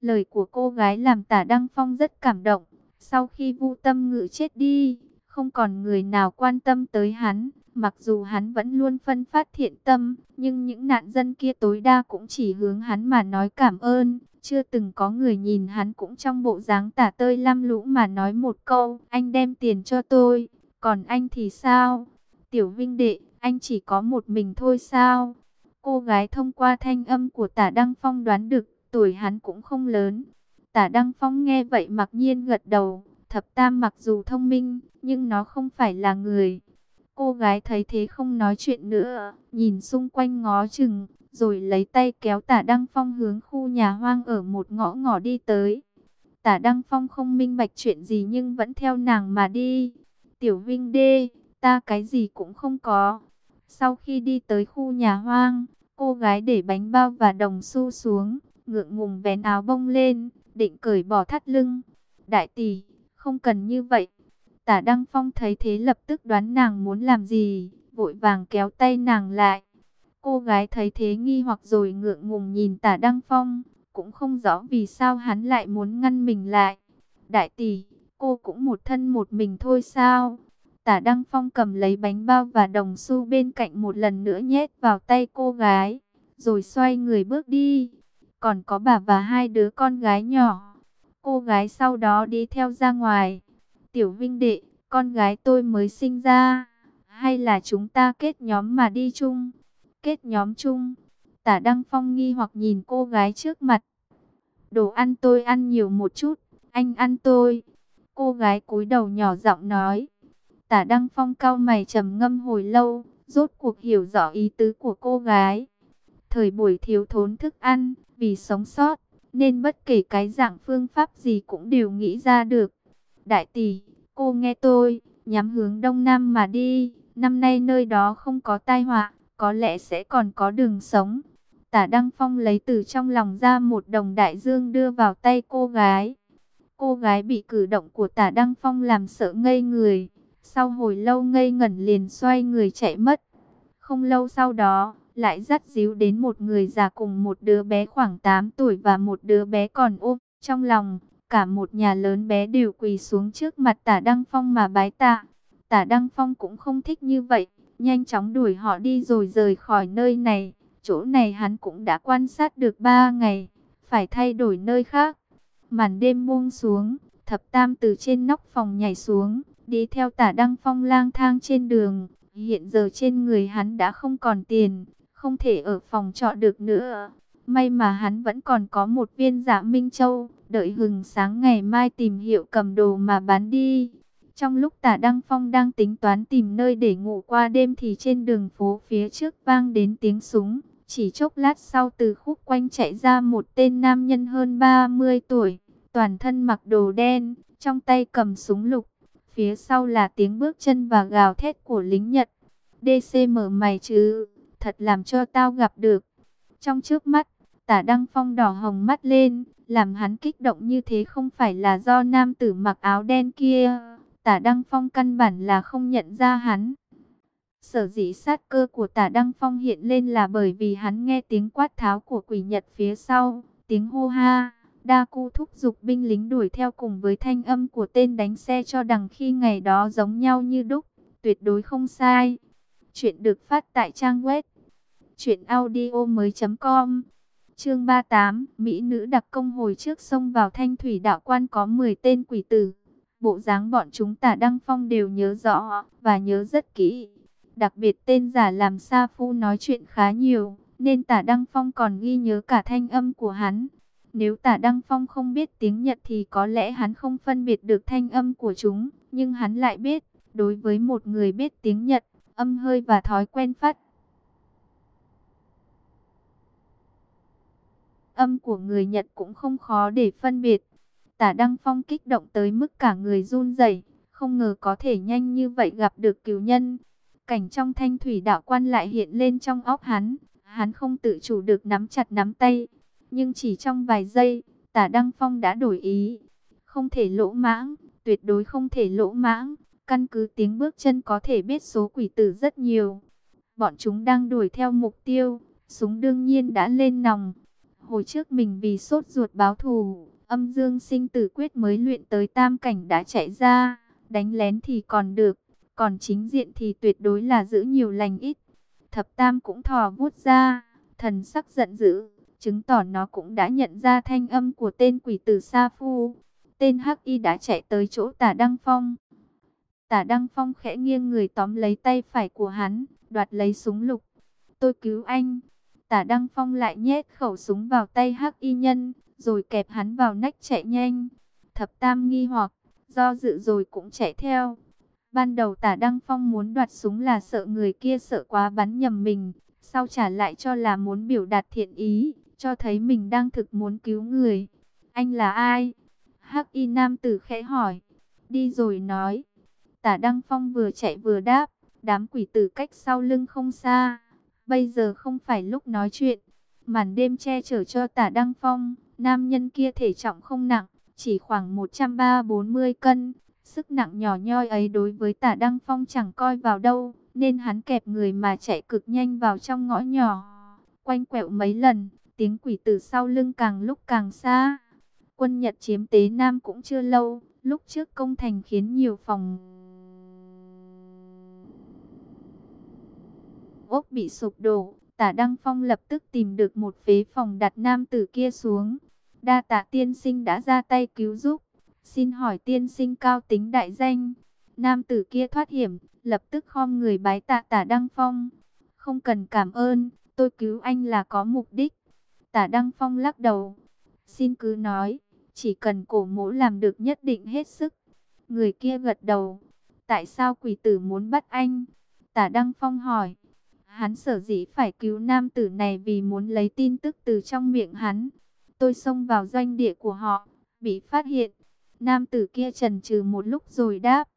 Lời của cô gái làm tả Đăng Phong rất cảm động. Sau khi Vu Tâm Ngự chết đi, không còn người nào quan tâm tới hắn. Mặc dù hắn vẫn luôn phân phát thiện tâm, nhưng những nạn dân kia tối đa cũng chỉ hướng hắn mà nói cảm ơn. Chưa từng có người nhìn hắn cũng trong bộ dáng tả tơi lam lũ mà nói một câu, anh đem tiền cho tôi, còn anh thì sao? Tiểu Vinh Đệ, anh chỉ có một mình thôi sao? Cô gái thông qua thanh âm của tả Đăng Phong đoán được, tuổi hắn cũng không lớn. Tả Đăng Phong nghe vậy mặc nhiên gật đầu, thập tam mặc dù thông minh, nhưng nó không phải là người. Cô gái thấy thế không nói chuyện nữa, nhìn xung quanh ngó chừng, rồi lấy tay kéo tả Đăng Phong hướng khu nhà hoang ở một ngõ ngõ đi tới. Tả Đăng Phong không minh bạch chuyện gì nhưng vẫn theo nàng mà đi. Tiểu Vinh đê, ta cái gì cũng không có. Sau khi đi tới khu nhà hoang, cô gái để bánh bao và đồng xu xuống, ngượng ngùng vén áo bông lên, định cởi bỏ thắt lưng. Đại tỷ, không cần như vậy. Tả Đăng Phong thấy thế lập tức đoán nàng muốn làm gì, vội vàng kéo tay nàng lại. Cô gái thấy thế nghi hoặc rồi ngượng ngùng nhìn tả Đăng Phong, cũng không rõ vì sao hắn lại muốn ngăn mình lại. Đại tỷ, cô cũng một thân một mình thôi sao? Tả Đăng Phong cầm lấy bánh bao và đồng xu bên cạnh một lần nữa nhét vào tay cô gái, rồi xoay người bước đi. Còn có bà và hai đứa con gái nhỏ. Cô gái sau đó đi theo ra ngoài. Tiểu Vinh Đệ, con gái tôi mới sinh ra. Hay là chúng ta kết nhóm mà đi chung? Kết nhóm chung. Tả Đăng Phong nghi hoặc nhìn cô gái trước mặt. Đồ ăn tôi ăn nhiều một chút, anh ăn tôi. Cô gái cúi đầu nhỏ giọng nói. Tả Đăng Phong cao mày trầm ngâm hồi lâu, rốt cuộc hiểu rõ ý tứ của cô gái. Thời buổi thiếu thốn thức ăn, vì sống sót, nên bất kể cái dạng phương pháp gì cũng đều nghĩ ra được. Đại tỷ, cô nghe tôi, nhắm hướng đông nam mà đi, năm nay nơi đó không có tai họa, có lẽ sẽ còn có đường sống. Tả Đăng Phong lấy từ trong lòng ra một đồng đại dương đưa vào tay cô gái. Cô gái bị cử động của tả Đăng Phong làm sợ ngây người. Sau hồi lâu ngây ngẩn liền xoay người chạy mất. Không lâu sau đó, lại dắt díu đến một người già cùng một đứa bé khoảng 8 tuổi và một đứa bé còn ôm trong lòng. Cả một nhà lớn bé đều quỳ xuống trước mặt tả Đăng Phong mà bái tạ. Tả Đăng Phong cũng không thích như vậy, nhanh chóng đuổi họ đi rồi rời khỏi nơi này. Chỗ này hắn cũng đã quan sát được 3 ngày, phải thay đổi nơi khác. Màn đêm buông xuống, thập tam từ trên nóc phòng nhảy xuống, đi theo tả Đăng Phong lang thang trên đường. Hiện giờ trên người hắn đã không còn tiền, không thể ở phòng trọ được nữa. May mà hắn vẫn còn có một viên dạ Minh Châu, đợi hừng sáng ngày mai tìm hiệu cầm đồ mà bán đi. Trong lúc tả Đăng Phong đang tính toán tìm nơi để ngủ qua đêm thì trên đường phố phía trước vang đến tiếng súng. Chỉ chốc lát sau từ khúc quanh chạy ra một tên nam nhân hơn 30 tuổi, toàn thân mặc đồ đen, trong tay cầm súng lục. Phía sau là tiếng bước chân và gào thét của lính Nhật. DC mở mày chứ, thật làm cho tao gặp được. Trong trước mắt, tả Đăng Phong đỏ hồng mắt lên, làm hắn kích động như thế không phải là do nam tử mặc áo đen kia. Tả Đăng Phong căn bản là không nhận ra hắn. Sở dĩ sát cơ của tả Đăng Phong hiện lên là bởi vì hắn nghe tiếng quát tháo của quỷ Nhật phía sau, tiếng hô ha. Đa Cu thúc giục binh lính đuổi theo cùng với thanh âm của tên đánh xe cho đằng khi ngày đó giống nhau như đúc, tuyệt đối không sai. Chuyện được phát tại trang web truyệnaudiomoi.com. Chương 38, mỹ nữ đặc công hồi trước sông vào Thanh Thủy đạo quan có 10 tên quỷ tử. Bộ dáng bọn chúng Tả Đăng Phong đều nhớ rõ và nhớ rất kỹ. Đặc biệt tên giả làm Sa Phu nói chuyện khá nhiều, nên Tả Đăng Phong còn ghi nhớ cả thanh âm của hắn. Nếu Tả Đăng Phong không biết tiếng Nhật thì có lẽ hắn không phân biệt được thanh âm của chúng, nhưng hắn lại biết, đối với một người biết tiếng Nhật, âm hơi và thói quen phát âm của người Nhật cũng không khó để phân biệt. Tả Đăng Phong kích động tới mức cả người run rẩy, không ngờ có thể nhanh như vậy gặp được cứu nhân. Cảnh trong thanh thủy đạo quan lại hiện lên trong óc hắn, hắn không tự chủ được nắm chặt nắm tay. Nhưng chỉ trong vài giây, tả Đăng Phong đã đổi ý. Không thể lỗ mãng, tuyệt đối không thể lỗ mãng. Căn cứ tiếng bước chân có thể biết số quỷ tử rất nhiều. Bọn chúng đang đuổi theo mục tiêu, súng đương nhiên đã lên nòng. Hồi trước mình vì sốt ruột báo thù, âm dương sinh tử quyết mới luyện tới tam cảnh đã chạy ra, đánh lén thì còn được, còn chính diện thì tuyệt đối là giữ nhiều lành ít. Thập tam cũng thò vuốt ra, thần sắc giận dữ, chứng tỏ nó cũng đã nhận ra thanh âm của tên quỷ tử Sa Phu. Tên Hắc Y đã chạy tới chỗ tả Đăng Phong. Tả Đăng Phong khẽ nghiêng người tóm lấy tay phải của hắn, đoạt lấy súng lục. Tôi cứu anh. Tả Đăng Phong lại nhét khẩu súng vào tay Hắc Y nhân, rồi kẹp hắn vào nách chạy nhanh. Thập Tam nghi hoặc, do dự rồi cũng chạy theo. Ban đầu tả Đăng Phong muốn đoạt súng là sợ người kia sợ quá bắn nhầm mình, sau trả lại cho là muốn biểu đạt thiện ý, cho thấy mình đang thực muốn cứu người. Anh là ai? Hắc y nam tử khẽ hỏi. Đi rồi nói. Tả Đăng Phong vừa chạy vừa đáp. Đám quỷ tử cách sau lưng không xa. Bây giờ không phải lúc nói chuyện. Màn đêm che chở cho tả Đăng Phong. Nam nhân kia thể trọng không nặng. Chỉ khoảng 130-40 cân. Sức nặng nhỏ nhoi ấy đối với tả Đăng Phong chẳng coi vào đâu. Nên hắn kẹp người mà chạy cực nhanh vào trong ngõ nhỏ. Quanh quẹo mấy lần. Tiếng quỷ tử sau lưng càng lúc càng xa. Quân Nhật chiếm Tế Nam cũng chưa lâu, lúc trước công thành khiến nhiều phòng ốc bị sụp đổ. Tả Đăng Phong lập tức tìm được một phế phòng đặt nam tử kia xuống. Đa tạ tiên sinh đã ra tay cứu giúp. Xin hỏi tiên sinh cao tính đại danh. Nam tử kia thoát hiểm, lập tức khom người bái tạ tả Đăng Phong. Không cần cảm ơn, tôi cứu anh là có mục đích. Tả Đăng Phong lắc đầu. Xin cứ nói. Chỉ cần cổ mỗ làm được nhất định hết sức. Người kia gật đầu. Tại sao quỷ tử muốn bắt anh? Tả Đăng Phong hỏi. Hắn sở dĩ phải cứu nam tử này vì muốn lấy tin tức từ trong miệng hắn. Tôi xông vào doanh địa của họ, bị phát hiện. Nam tử kia trần trừ một lúc rồi đáp.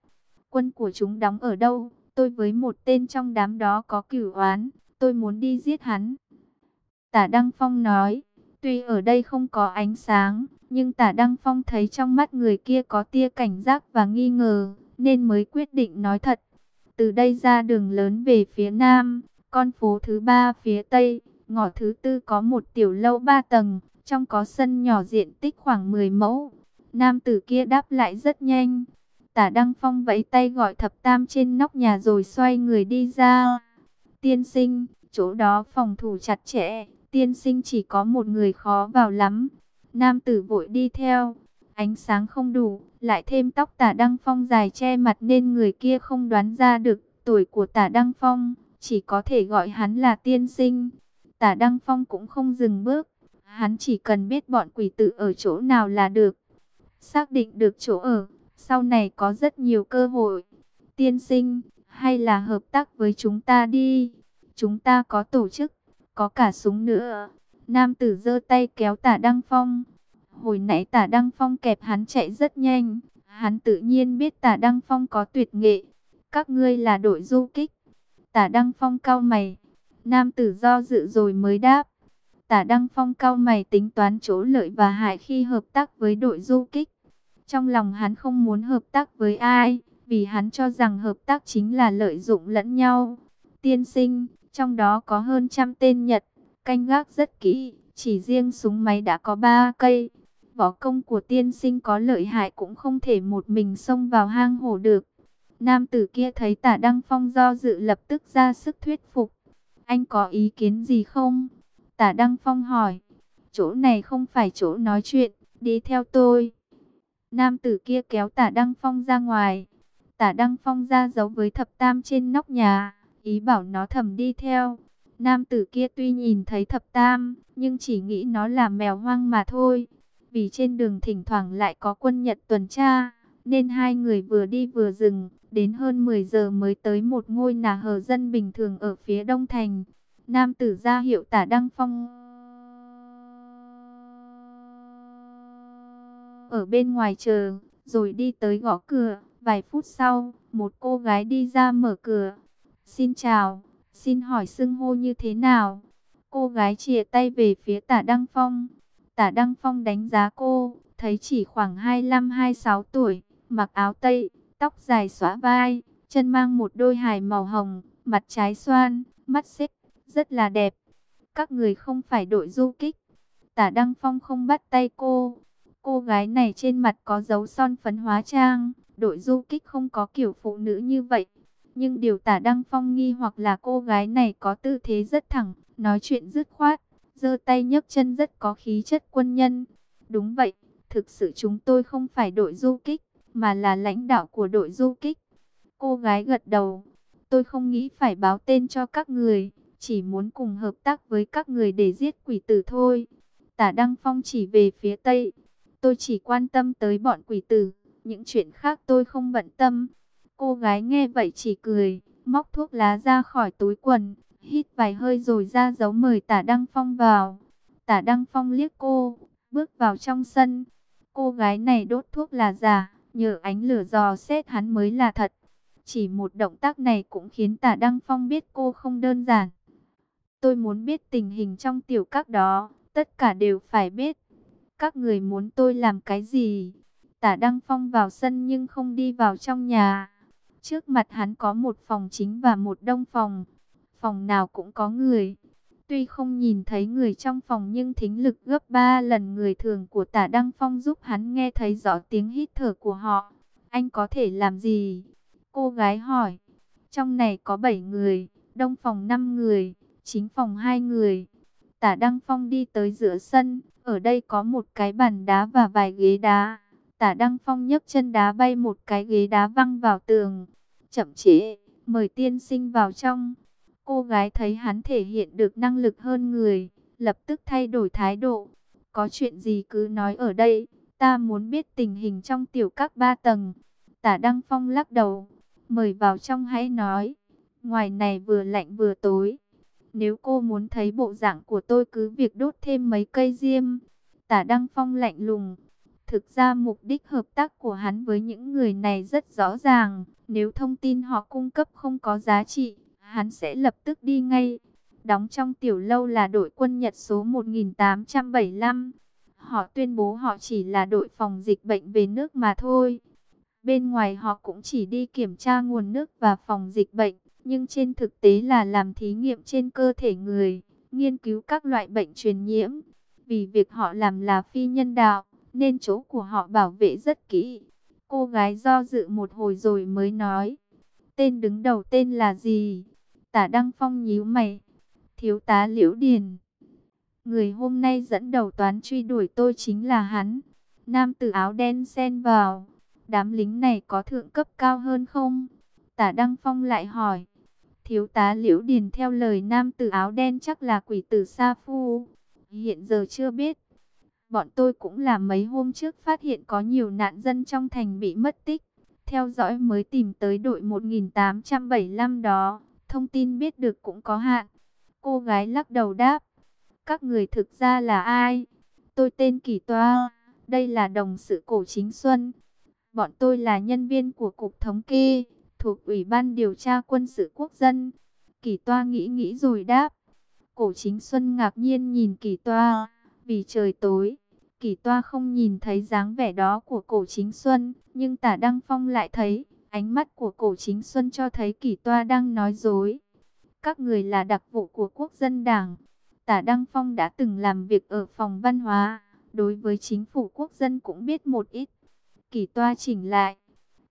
Quân của chúng đóng ở đâu? Tôi với một tên trong đám đó có cửu oán. Tôi muốn đi giết hắn. Tả Đăng Phong nói. Tuy ở đây không có ánh sáng, nhưng tả Đăng Phong thấy trong mắt người kia có tia cảnh giác và nghi ngờ, nên mới quyết định nói thật. Từ đây ra đường lớn về phía nam, con phố thứ ba phía tây, ngõ thứ tư có một tiểu lâu ba tầng, trong có sân nhỏ diện tích khoảng 10 mẫu. Nam tử kia đáp lại rất nhanh. Tả Đăng Phong vẫy tay gọi thập tam trên nóc nhà rồi xoay người đi ra. Tiên sinh, chỗ đó phòng thủ chặt chẽ, tiên sinh chỉ có một người khó vào lắm. Nam tử vội đi theo, ánh sáng không đủ, lại thêm tóc tả Đăng Phong dài che mặt nên người kia không đoán ra được tuổi của tả Đăng Phong, chỉ có thể gọi hắn là tiên sinh. Tả Đăng Phong cũng không dừng bước, hắn chỉ cần biết bọn quỷ tử ở chỗ nào là được. Xác định được chỗ ở, sau này có rất nhiều cơ hội. Tiên sinh, hay là hợp tác với chúng ta đi, chúng ta có tổ chức có cả súng nữa. Nam tử giơ tay kéo tả Đăng Phong. Hồi nãy tả Đăng Phong kẹp hắn chạy rất nhanh. Hắn tự nhiên biết tả Đăng Phong có tuyệt nghệ. Các ngươi là đội du kích. Tả Đăng Phong cao mày. Nam tử do dự rồi mới đáp. Tả Đăng Phong cao mày tính toán chỗ lợi và hại khi hợp tác với đội du kích. Trong lòng hắn không muốn hợp tác với ai, vì hắn cho rằng hợp tác chính là lợi dụng lẫn nhau. Tiên sinh, trong đó có hơn trăm tên Nhật, canh gác rất kỹ, chỉ riêng súng máy đã có ba cây. Võ công của tiên sinh có lợi hại cũng không thể một mình xông vào hang hổ được. Nam tử kia thấy tả Đăng Phong do dự lập tức ra sức thuyết phục. Anh có ý kiến gì không? Tả Đăng Phong hỏi. Chỗ này không phải chỗ nói chuyện, đi theo tôi. Nam tử kia kéo tả Đăng Phong ra ngoài. Tả Đăng Phong ra giấu với thập tam trên nóc nhà ý bảo nó thầm đi theo. Nam tử kia tuy nhìn thấy thập tam, nhưng chỉ nghĩ nó là mèo hoang mà thôi. Vì trên đường thỉnh thoảng lại có quân Nhật tuần tra, nên hai người vừa đi vừa dừng, đến hơn 10 giờ mới tới một ngôi nhà hờ dân bình thường ở phía đông thành. Nam tử ra hiệu tả Đăng Phong ở bên ngoài chờ, rồi đi tới gõ cửa. Vài phút sau, một cô gái đi ra mở cửa. Xin chào, xin hỏi xưng hô như thế nào? Cô gái chìa tay về phía tả Đăng Phong. Tả Đăng Phong đánh giá cô, thấy chỉ khoảng 25-26 tuổi, mặc áo tây, tóc dài xóa vai, chân mang một đôi hài màu hồng, mặt trái xoan, mắt xích, rất là đẹp. Các người không phải đội du kích. Tả Đăng Phong không bắt tay cô. Cô gái này trên mặt có dấu son phấn hóa trang, đội du kích không có kiểu phụ nữ như vậy. Nhưng điều tả Đăng Phong nghi hoặc là cô gái này có tư thế rất thẳng, nói chuyện dứt khoát, giơ tay nhấc chân rất có khí chất quân nhân. Đúng vậy, thực sự chúng tôi không phải đội du kích, mà là lãnh đạo của đội du kích. Cô gái gật đầu, tôi không nghĩ phải báo tên cho các người, chỉ muốn cùng hợp tác với các người để giết quỷ tử thôi. Tả Đăng Phong chỉ về phía Tây, tôi chỉ quan tâm tới bọn quỷ tử, những chuyện khác tôi không bận tâm. Cô gái nghe vậy chỉ cười, móc thuốc lá ra khỏi túi quần, hít vài hơi rồi ra dấu mời tả Đăng Phong vào. Tả Đăng Phong liếc cô, bước vào trong sân. Cô gái này đốt thuốc là giả, nhờ ánh lửa dò xét hắn mới là thật. Chỉ một động tác này cũng khiến tả Đăng Phong biết cô không đơn giản. Tôi muốn biết tình hình trong tiểu các đó, tất cả đều phải biết. Các người muốn tôi làm cái gì? Tả Đăng Phong vào sân nhưng không đi vào trong nhà. Trước mặt hắn có một phòng chính và một đông phòng. Phòng nào cũng có người. Tuy không nhìn thấy người trong phòng nhưng thính lực gấp 3 lần người thường của tả Đăng Phong giúp hắn nghe thấy rõ tiếng hít thở của họ. Anh có thể làm gì? Cô gái hỏi. Trong này có 7 người, đông phòng 5 người, chính phòng 2 người. Tả Đăng Phong đi tới giữa sân, ở đây có một cái bàn đá và vài ghế đá. Tả Đăng Phong nhấc chân đá bay một cái ghế đá văng vào tường. Chậm chế, mời tiên sinh vào trong. Cô gái thấy hắn thể hiện được năng lực hơn người, lập tức thay đổi thái độ. Có chuyện gì cứ nói ở đây, ta muốn biết tình hình trong tiểu các ba tầng. Tả Đăng Phong lắc đầu, mời vào trong hãy nói. Ngoài này vừa lạnh vừa tối. Nếu cô muốn thấy bộ dạng của tôi cứ việc đốt thêm mấy cây diêm. Tả Đăng Phong lạnh lùng. Thực ra mục đích hợp tác của hắn với những người này rất rõ ràng. Nếu thông tin họ cung cấp không có giá trị, hắn sẽ lập tức đi ngay. Đóng trong tiểu lâu là đội quân Nhật số 1875. Họ tuyên bố họ chỉ là đội phòng dịch bệnh về nước mà thôi. Bên ngoài họ cũng chỉ đi kiểm tra nguồn nước và phòng dịch bệnh, nhưng trên thực tế là làm thí nghiệm trên cơ thể người, nghiên cứu các loại bệnh truyền nhiễm. Vì việc họ làm là phi nhân đạo, nên chỗ của họ bảo vệ rất kỹ. Cô gái do dự một hồi rồi mới nói, tên đứng đầu tên là gì? Tả Đăng Phong nhíu mày. Thiếu tá Liễu Điền. Người hôm nay dẫn đầu toán truy đuổi tôi chính là hắn. Nam tử áo đen xen vào. Đám lính này có thượng cấp cao hơn không? Tả Đăng Phong lại hỏi. Thiếu tá Liễu Điền theo lời nam tử áo đen chắc là quỷ tử Sa Phu. Hiện giờ chưa biết. Bọn tôi cũng là mấy hôm trước phát hiện có nhiều nạn dân trong thành bị mất tích. Theo dõi mới tìm tới đội 1875 đó. Thông tin biết được cũng có hạn. Cô gái lắc đầu đáp. Các người thực ra là ai? Tôi tên Kỳ Toa. Đây là đồng sự cổ chính Xuân. Bọn tôi là nhân viên của Cục Thống kê, thuộc Ủy ban Điều tra Quân sự Quốc dân. Kỳ Toa nghĩ nghĩ rồi đáp. Cổ chính Xuân ngạc nhiên nhìn Kỳ Toa, vì trời tối. Kỳ Toa không nhìn thấy dáng vẻ đó của cổ chính Xuân, nhưng tả Đăng Phong lại thấy. Ánh mắt của cổ chính Xuân cho thấy Kỳ Toa đang nói dối. Các người là đặc vụ của quốc dân đảng. Tả Đăng Phong đã từng làm việc ở phòng văn hóa. Đối với chính phủ quốc dân cũng biết một ít. Kỳ Toa chỉnh lại.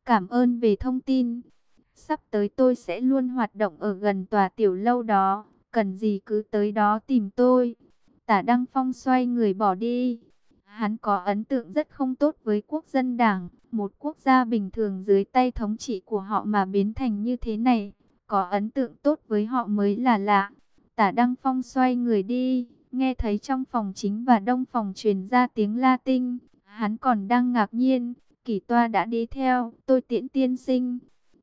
Cảm ơn về thông tin. Sắp tới tôi sẽ luôn hoạt động ở gần tòa tiểu lâu đó. Cần gì cứ tới đó tìm tôi. Tả Đăng Phong xoay người bỏ đi. Hắn có ấn tượng rất không tốt với quốc dân đảng. Một quốc gia bình thường dưới tay thống trị của họ mà biến thành như thế này. Có ấn tượng tốt với họ mới là lạ. Tả Đăng Phong xoay người đi. Nghe thấy trong phòng chính và đông phòng truyền ra tiếng Latin. Hắn còn đang ngạc nhiên. Kỳ toa đã đi theo. Tôi tiễn tiên sinh.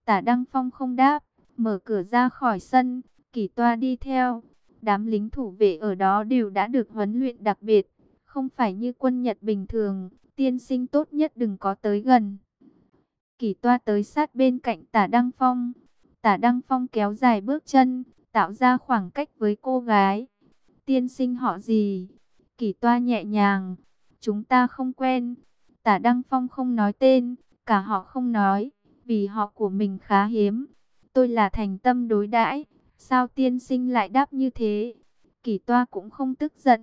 Tả Đăng Phong không đáp. Mở cửa ra khỏi sân. Kỳ toa đi theo. Đám lính thủ vệ ở đó đều đã được huấn luyện đặc biệt không phải như quân Nhật bình thường, tiên sinh tốt nhất đừng có tới gần. Kỳ toa tới sát bên cạnh tả Đăng Phong. Tả Đăng Phong kéo dài bước chân, tạo ra khoảng cách với cô gái. Tiên sinh họ gì? Kỳ toa nhẹ nhàng. Chúng ta không quen. Tả Đăng Phong không nói tên, cả họ không nói, vì họ của mình khá hiếm. Tôi là thành tâm đối đãi, sao tiên sinh lại đáp như thế? Kỳ toa cũng không tức giận,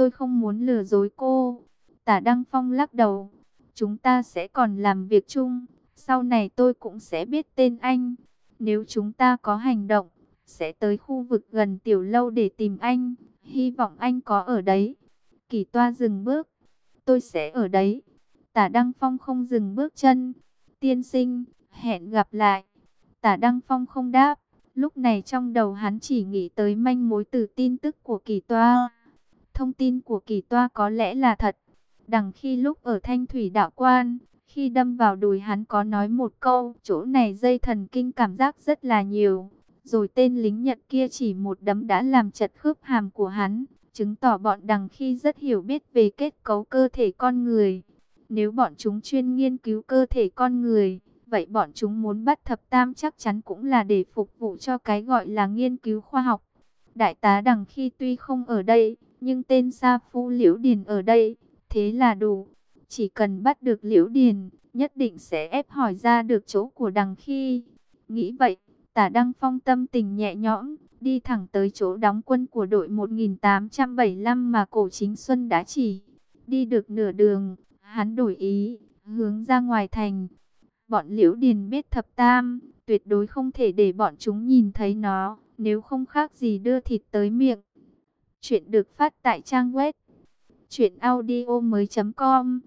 tôi không muốn lừa dối cô. Tả Đăng Phong lắc đầu, chúng ta sẽ còn làm việc chung, sau này tôi cũng sẽ biết tên anh. Nếu chúng ta có hành động, sẽ tới khu vực gần tiểu lâu để tìm anh, hy vọng anh có ở đấy. Kỳ toa dừng bước, tôi sẽ ở đấy. Tả Đăng Phong không dừng bước chân, tiên sinh, hẹn gặp lại. Tả Đăng Phong không đáp, lúc này trong đầu hắn chỉ nghĩ tới manh mối từ tin tức của kỳ toa. Thông tin của kỳ toa có lẽ là thật. Đằng khi lúc ở Thanh Thủy Đạo Quan, khi đâm vào đùi hắn có nói một câu, chỗ này dây thần kinh cảm giác rất là nhiều. Rồi tên lính Nhật kia chỉ một đấm đã làm chật khớp hàm của hắn, chứng tỏ bọn đằng khi rất hiểu biết về kết cấu cơ thể con người. Nếu bọn chúng chuyên nghiên cứu cơ thể con người, vậy bọn chúng muốn bắt thập tam chắc chắn cũng là để phục vụ cho cái gọi là nghiên cứu khoa học. Đại tá đằng khi tuy không ở đây, nhưng tên Sa Phu Liễu Điền ở đây, thế là đủ. Chỉ cần bắt được Liễu Điền, nhất định sẽ ép hỏi ra được chỗ của đằng khi. Nghĩ vậy, tả Đăng Phong tâm tình nhẹ nhõm, đi thẳng tới chỗ đóng quân của đội 1875 mà cổ chính Xuân đã chỉ. Đi được nửa đường, hắn đổi ý, hướng ra ngoài thành. Bọn Liễu Điền biết thập tam, tuyệt đối không thể để bọn chúng nhìn thấy nó, nếu không khác gì đưa thịt tới miệng. Chuyện được phát tại trang web truyệnaudiomoi.com.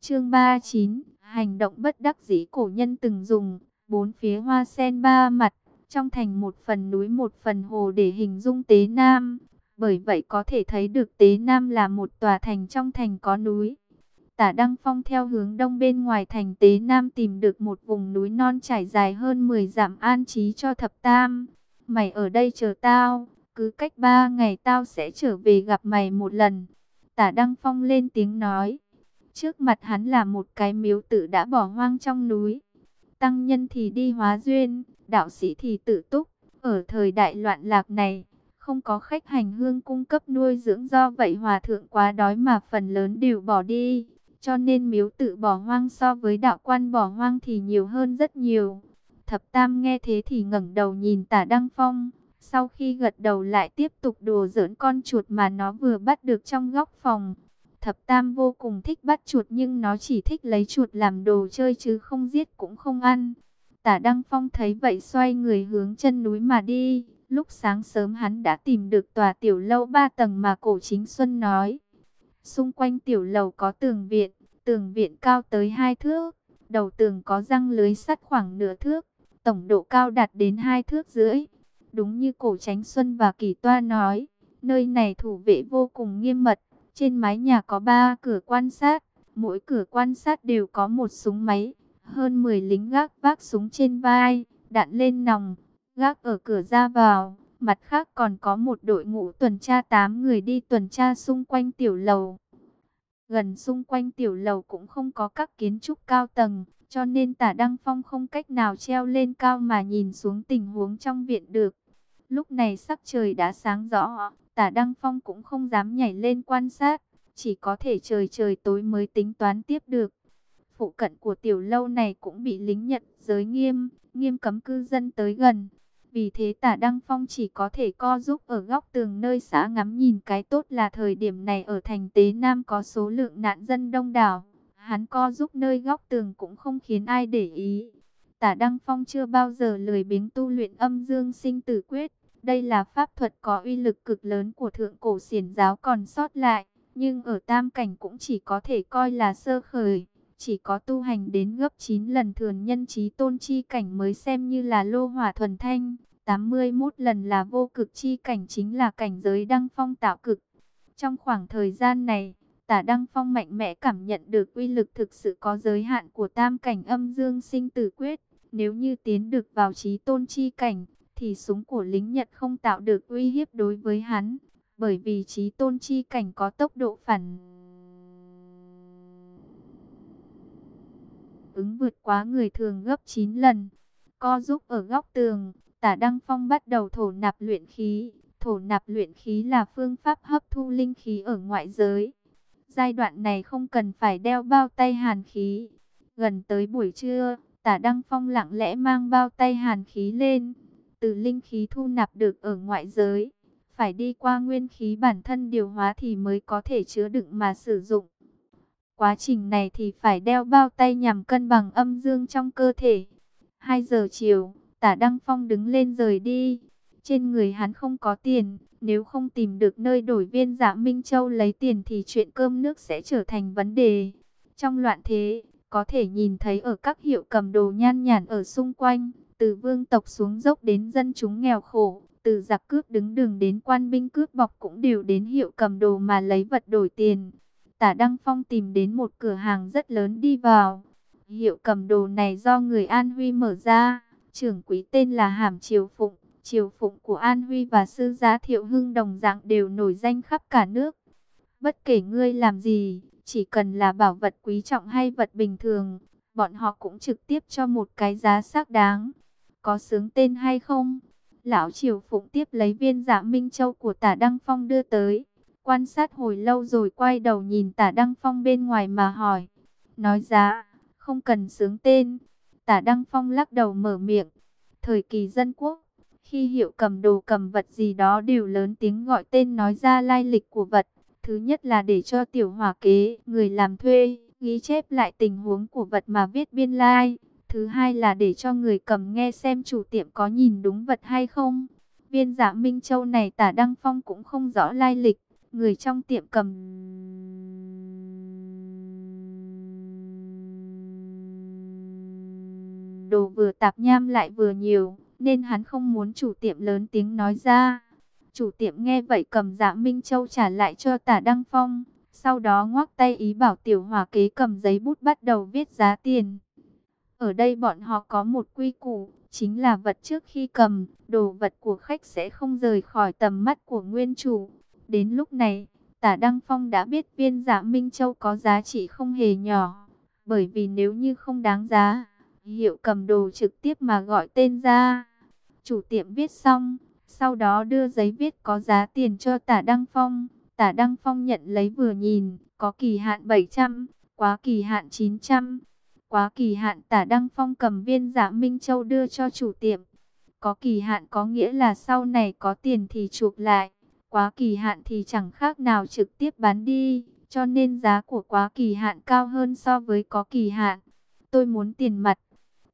Chương 39, hành động bất đắc dĩ cổ nhân từng dùng, bốn phía hoa sen ba mặt, trong thành một phần núi một phần hồ để hình dung Tế Nam. Bởi vậy có thể thấy được Tế Nam là một tòa thành trong thành có núi. Tả Đăng Phong theo hướng đông bên ngoài thành Tế Nam tìm được một vùng núi non trải dài hơn 10 dặm an trí cho thập tam. Mày ở đây chờ tao, cứ cách ba ngày tao sẽ trở về gặp mày một lần. Tả Đăng Phong lên tiếng nói. Trước mặt hắn là một cái miếu tự đã bỏ hoang trong núi. Tăng nhân thì đi hóa duyên, đạo sĩ thì tự túc. Ở thời đại loạn lạc này, không có khách hành hương cung cấp nuôi dưỡng do vậy hòa thượng quá đói mà phần lớn đều bỏ đi. Cho nên miếu tự bỏ hoang so với đạo quan bỏ hoang thì nhiều hơn rất nhiều. Thập Tam nghe thế thì ngẩng đầu nhìn tả Đăng Phong. Sau khi gật đầu lại tiếp tục đùa giỡn con chuột mà nó vừa bắt được trong góc phòng. Thập Tam vô cùng thích bắt chuột nhưng nó chỉ thích lấy chuột làm đồ chơi chứ không giết cũng không ăn. Tả Đăng Phong thấy vậy xoay người hướng chân núi mà đi. Lúc sáng sớm hắn đã tìm được tòa tiểu lâu ba tầng mà cổ chính Xuân nói. Xung quanh tiểu lầu có tường viện, tường viện cao tới hai thước, đầu tường có răng lưới sắt khoảng nửa thước, tổng độ cao đạt đến hai thước rưỡi. Đúng như cổ tránh Xuân và Kỳ Toa nói, nơi này thủ vệ vô cùng nghiêm mật, trên mái nhà có ba cửa quan sát, mỗi cửa quan sát đều có một súng máy, hơn 10 lính gác vác súng trên vai, đạn lên nòng, gác ở cửa ra vào. Mặt khác còn có một đội ngũ tuần tra 8 người đi tuần tra xung quanh tiểu lầu. Gần xung quanh tiểu lầu cũng không có các kiến trúc cao tầng, cho nên tả Đăng Phong không cách nào treo lên cao mà nhìn xuống tình huống trong viện được. Lúc này sắc trời đã sáng rõ, tả Đăng Phong cũng không dám nhảy lên quan sát, chỉ có thể trời trời tối mới tính toán tiếp được. Phụ cận của tiểu lâu này cũng bị lính nhận giới nghiêm, nghiêm cấm cư dân tới gần. Vì thế tả Đăng Phong chỉ có thể co giúp ở góc tường nơi xã ngắm nhìn cái tốt là thời điểm này ở thành Tế Nam có số lượng nạn dân đông đảo. Hắn co giúp nơi góc tường cũng không khiến ai để ý. Tả Đăng Phong chưa bao giờ lười biếng tu luyện âm dương sinh tử quyết. Đây là pháp thuật có uy lực cực lớn của thượng cổ xiển giáo còn sót lại. Nhưng ở tam cảnh cũng chỉ có thể coi là sơ khởi. Chỉ có tu hành đến gấp 9 lần thường nhân trí tôn chi cảnh mới xem như là lô hỏa thuần thanh. 81 lần là vô cực chi cảnh chính là cảnh giới đăng phong tạo cực. Trong khoảng thời gian này, tả đăng phong mạnh mẽ cảm nhận được uy lực thực sự có giới hạn của tam cảnh âm dương sinh tử quyết. Nếu như tiến được vào trí tôn chi cảnh, thì súng của lính Nhật không tạo được uy hiếp đối với hắn. Bởi vì trí tôn chi cảnh có tốc độ phản ứng vượt quá người thường gấp 9 lần. Co giúp ở góc tường, Tả Đăng Phong bắt đầu thổ nạp luyện khí. Thổ nạp luyện khí là phương pháp hấp thu linh khí ở ngoại giới. Giai đoạn này không cần phải đeo bao tay hàn khí. Gần tới buổi trưa, Tả Đăng Phong lặng lẽ mang bao tay hàn khí lên. Từ linh khí thu nạp được ở ngoại giới, phải đi qua nguyên khí bản thân điều hóa thì mới có thể chứa đựng mà sử dụng. Quá trình này thì phải đeo bao tay nhằm cân bằng âm dương trong cơ thể. 2 giờ chiều, tả Đăng Phong đứng lên rời đi. Trên người hắn không có tiền, nếu không tìm được nơi đổi viên giả Minh Châu lấy tiền thì chuyện cơm nước sẽ trở thành vấn đề. Trong loạn thế, có thể nhìn thấy ở các hiệu cầm đồ nhan nhản ở xung quanh, từ vương tộc xuống dốc đến dân chúng nghèo khổ, từ giặc cướp đứng đường đến quan binh cướp bọc cũng đều đến hiệu cầm đồ mà lấy vật đổi tiền. Tả Đăng Phong tìm đến một cửa hàng rất lớn đi vào. Hiệu cầm đồ này do người An Huy mở ra, trưởng quý tên là Hàm Triều Phụng. Triều Phụng của An Huy và sư giá Thiệu Hưng đồng dạng đều nổi danh khắp cả nước. Bất kể ngươi làm gì, chỉ cần là bảo vật quý trọng hay vật bình thường, bọn họ cũng trực tiếp cho một cái giá xác đáng. Có sướng tên hay không? Lão Triều Phụng tiếp lấy viên dạ Minh Châu của tả Đăng Phong đưa tới. Quan sát hồi lâu rồi quay đầu nhìn tả Đăng Phong bên ngoài mà hỏi. Nói giá, không cần sướng tên. Tả Đăng Phong lắc đầu mở miệng. Thời kỳ dân quốc, khi hiệu cầm đồ cầm vật gì đó đều lớn tiếng gọi tên nói ra lai lịch của vật. Thứ nhất là để cho tiểu hỏa kế, người làm thuê, ghi chép lại tình huống của vật mà viết biên lai. Thứ hai là để cho người cầm nghe xem chủ tiệm có nhìn đúng vật hay không. Viên giả Minh Châu này tả Đăng Phong cũng không rõ lai lịch. Người trong tiệm cầm... Đồ vừa tạp nham lại vừa nhiều, nên hắn không muốn chủ tiệm lớn tiếng nói ra. Chủ tiệm nghe vậy cầm dạ Minh Châu trả lại cho tả Đăng Phong. Sau đó ngoắc tay ý bảo tiểu hòa kế cầm giấy bút bắt đầu viết giá tiền. Ở đây bọn họ có một quy củ, chính là vật trước khi cầm, đồ vật của khách sẽ không rời khỏi tầm mắt của nguyên chủ. Đến lúc này, tả Đăng Phong đã biết viên dạ Minh Châu có giá trị không hề nhỏ. Bởi vì nếu như không đáng giá, hiệu cầm đồ trực tiếp mà gọi tên ra. Chủ tiệm viết xong, sau đó đưa giấy viết có giá tiền cho tả Đăng Phong. Tả Đăng Phong nhận lấy vừa nhìn, có kỳ hạn 700, quá kỳ hạn 900. Quá kỳ hạn tả Đăng Phong cầm viên giả Minh Châu đưa cho chủ tiệm. Có kỳ hạn có nghĩa là sau này có tiền thì chuộc lại. Quá kỳ hạn thì chẳng khác nào trực tiếp bán đi. Cho nên giá của quá kỳ hạn cao hơn so với có kỳ hạn. Tôi muốn tiền mặt.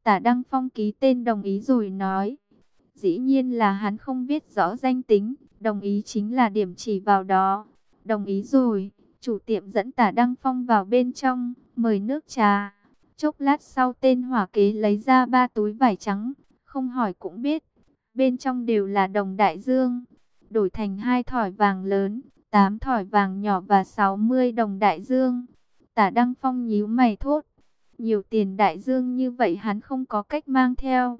Tả Đăng Phong ký tên đồng ý rồi nói. Dĩ nhiên là hắn không biết rõ danh tính. Đồng ý chính là điểm chỉ vào đó. Đồng ý rồi. Chủ tiệm dẫn tả Đăng Phong vào bên trong. Mời nước trà. Chốc lát sau tên hỏa kế lấy ra ba túi vải trắng, không hỏi cũng biết. Bên trong đều là đồng đại dương, đổi thành hai thỏi vàng lớn, tám thỏi vàng nhỏ và 60 đồng đại dương. Tả Đăng Phong nhíu mày thốt, nhiều tiền đại dương như vậy hắn không có cách mang theo.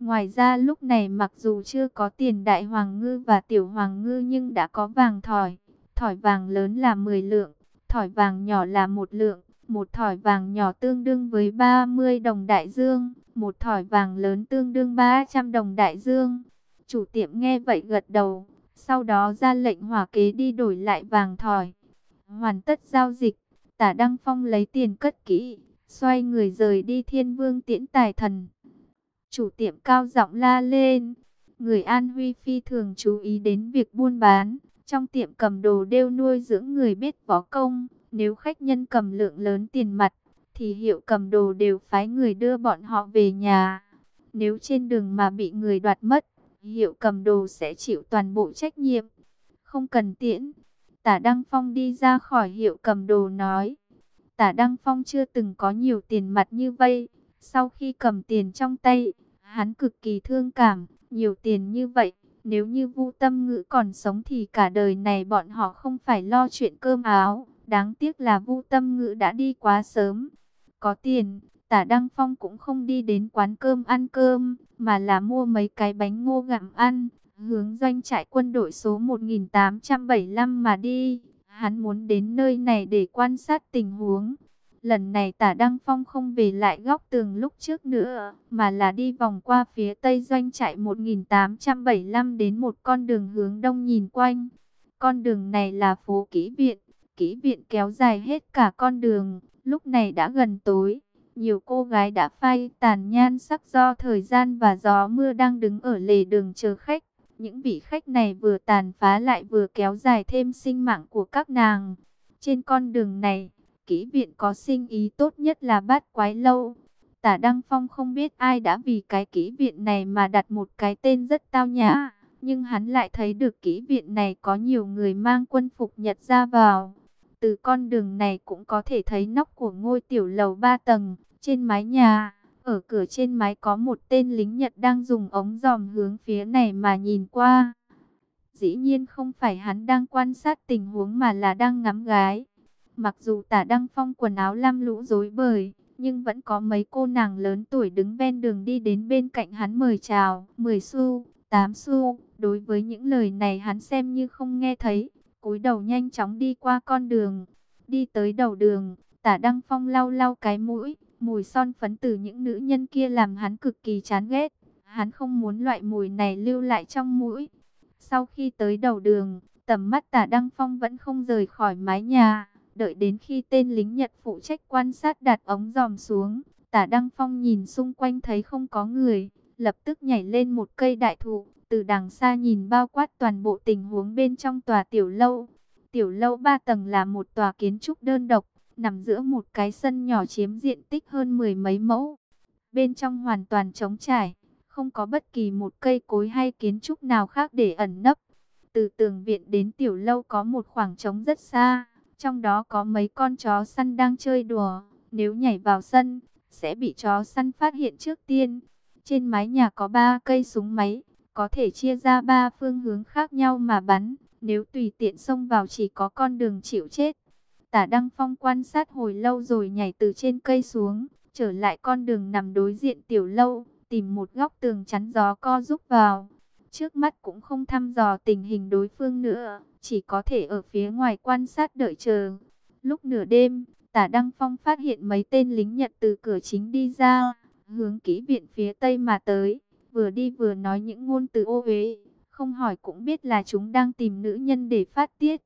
Ngoài ra lúc này mặc dù chưa có tiền đại hoàng ngư và tiểu hoàng ngư nhưng đã có vàng thỏi. Thỏi vàng lớn là 10 lượng, thỏi vàng nhỏ là một lượng. Một thỏi vàng nhỏ tương đương với 30 đồng đại dương, một thỏi vàng lớn tương đương 300 đồng đại dương. Chủ tiệm nghe vậy gật đầu, sau đó ra lệnh hỏa kế đi đổi lại vàng thỏi. Hoàn tất giao dịch, tả Đăng Phong lấy tiền cất kỹ, xoay người rời đi thiên vương tiễn tài thần. Chủ tiệm cao giọng la lên, người An Huy phi thường chú ý đến việc buôn bán, trong tiệm cầm đồ đeo nuôi dưỡng người biết võ công. Nếu khách nhân cầm lượng lớn tiền mặt, thì hiệu cầm đồ đều phái người đưa bọn họ về nhà. Nếu trên đường mà bị người đoạt mất, hiệu cầm đồ sẽ chịu toàn bộ trách nhiệm. Không cần tiễn. Tả Đăng Phong đi ra khỏi hiệu cầm đồ nói. Tả Đăng Phong chưa từng có nhiều tiền mặt như vậy. Sau khi cầm tiền trong tay, hắn cực kỳ thương cảm. Nhiều tiền như vậy, nếu như Vu Tâm Ngữ còn sống thì cả đời này bọn họ không phải lo chuyện cơm áo. Đáng tiếc là Vu Tâm Ngữ đã đi quá sớm. Có tiền, Tả Đăng Phong cũng không đi đến quán cơm ăn cơm, mà là mua mấy cái bánh ngô gặm ăn, hướng doanh trại quân đội số 1875 mà đi. Hắn muốn đến nơi này để quan sát tình huống. Lần này Tả Đăng Phong không về lại góc tường lúc trước nữa, mà là đi vòng qua phía tây doanh trại 1875 đến một con đường hướng đông nhìn quanh. Con đường này là phố kỹ viện, kỹ viện kéo dài hết cả con đường, lúc này đã gần tối. Nhiều cô gái đã phai tàn nhan sắc do thời gian và gió mưa đang đứng ở lề đường chờ khách. Những vị khách này vừa tàn phá lại vừa kéo dài thêm sinh mạng của các nàng. Trên con đường này, kỹ viện có sinh ý tốt nhất là bát quái lâu. Tả Đăng Phong không biết ai đã vì cái kỹ viện này mà đặt một cái tên rất tao nhã. Nhưng hắn lại thấy được kỹ viện này có nhiều người mang quân phục Nhật ra vào. Từ con đường này cũng có thể thấy nóc của ngôi tiểu lầu ba tầng, trên mái nhà. Ở cửa trên mái có một tên lính Nhật đang dùng ống dòm hướng phía này mà nhìn qua. Dĩ nhiên không phải hắn đang quan sát tình huống mà là đang ngắm gái. Mặc dù tả Đăng Phong quần áo lam lũ rối bời, nhưng vẫn có mấy cô nàng lớn tuổi đứng ven đường đi đến bên cạnh hắn mời chào. 10 xu, 8 xu, đối với những lời này hắn xem như không nghe thấy cúi đầu nhanh chóng đi qua con đường, đi tới đầu đường, tả Đăng Phong lau lau cái mũi, Mùi son phấn từ những nữ nhân kia làm hắn cực kỳ chán ghét. Hắn không muốn loại mùi này lưu lại trong mũi. Sau khi tới đầu đường, tầm mắt tả Đăng Phong vẫn không rời khỏi mái nhà. Đợi đến khi tên lính Nhật phụ trách quan sát đặt ống dòm xuống. Tả Đăng Phong nhìn xung quanh thấy không có người. Lập tức nhảy lên một cây đại thụ. Từ đằng xa nhìn bao quát toàn bộ tình huống bên trong tòa tiểu lâu. Tiểu lâu ba tầng là một tòa kiến trúc đơn độc nằm giữa một cái sân nhỏ chiếm diện tích hơn mười mấy mẫu. Bên trong hoàn toàn trống trải, không có bất kỳ một cây cối hay kiến trúc nào khác để ẩn nấp. Từ tường viện đến tiểu lâu có một khoảng trống rất xa, trong đó có mấy con chó săn đang chơi đùa. Nếu nhảy vào sân, sẽ bị chó săn phát hiện trước tiên. Trên mái nhà có ba cây súng máy, có thể chia ra ba phương hướng khác nhau mà bắn. Nếu tùy tiện xông vào chỉ có con đường chịu chết. Tả Đăng Phong quan sát hồi lâu rồi nhảy từ trên cây xuống, trở lại con đường nằm đối diện tiểu lâu, tìm một góc tường chắn gió co rúc vào. Trước mắt cũng không thăm dò tình hình đối phương nữa, chỉ có thể ở phía ngoài quan sát đợi chờ. Lúc nửa đêm, Tả Đăng Phong phát hiện mấy tên lính Nhật từ cửa chính đi ra, hướng kỹ viện phía tây mà tới, vừa đi vừa nói những ngôn từ ô uế, không hỏi cũng biết là chúng đang tìm nữ nhân để phát tiết.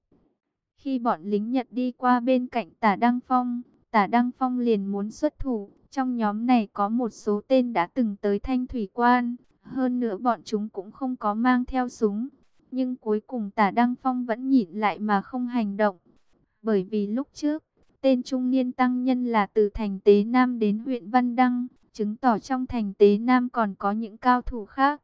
Khi bọn lính Nhật đi qua bên cạnh tả Đăng Phong, tả Đăng Phong liền muốn xuất thủ. Trong nhóm này có một số tên đã từng tới thanh thủy quan. Hơn nữa bọn chúng cũng không có mang theo súng. Nhưng cuối cùng tả Đăng Phong vẫn nhịn lại mà không hành động. Bởi vì lúc trước, tên trung niên tăng nhân là từ thành Tế Nam đến huyện Văn Đăng. Chứng tỏ trong thành Tế Nam còn có những cao thủ khác.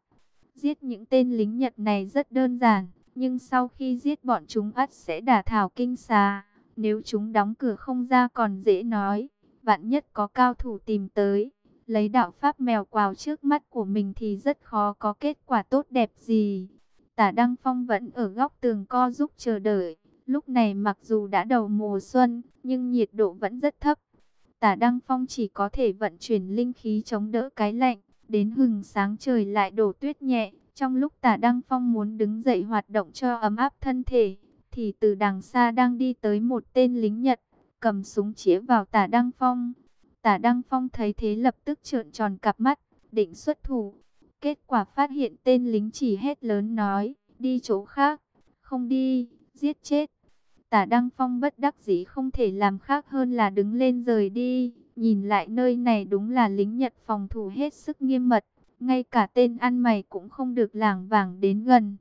Giết những tên lính Nhật này rất đơn giản nhưng sau khi giết bọn chúng ắt sẽ đả thảo kinh xà. Nếu chúng đóng cửa không ra còn dễ nói. Vạn nhất có cao thủ tìm tới. Lấy đạo pháp mèo quào trước mắt của mình thì rất khó có kết quả tốt đẹp gì. Tả Đăng Phong vẫn ở góc tường co giúp chờ đợi. Lúc này mặc dù đã đầu mùa xuân, nhưng nhiệt độ vẫn rất thấp. Tả Đăng Phong chỉ có thể vận chuyển linh khí chống đỡ cái lạnh. Đến hừng sáng trời lại đổ tuyết nhẹ. Trong lúc tả Đăng Phong muốn đứng dậy hoạt động cho ấm áp thân thể, thì từ đằng xa đang đi tới một tên lính Nhật, cầm súng chĩa vào tả Đăng Phong. Tả Đăng Phong thấy thế lập tức trợn tròn cặp mắt, định xuất thủ. Kết quả phát hiện tên lính chỉ hét lớn nói, đi chỗ khác, không đi, giết chết. Tả Đăng Phong bất đắc dĩ không thể làm khác hơn là đứng lên rời đi. Nhìn lại nơi này đúng là lính Nhật phòng thủ hết sức nghiêm mật ngay cả tên ăn mày cũng không được lảng vảng đến gần.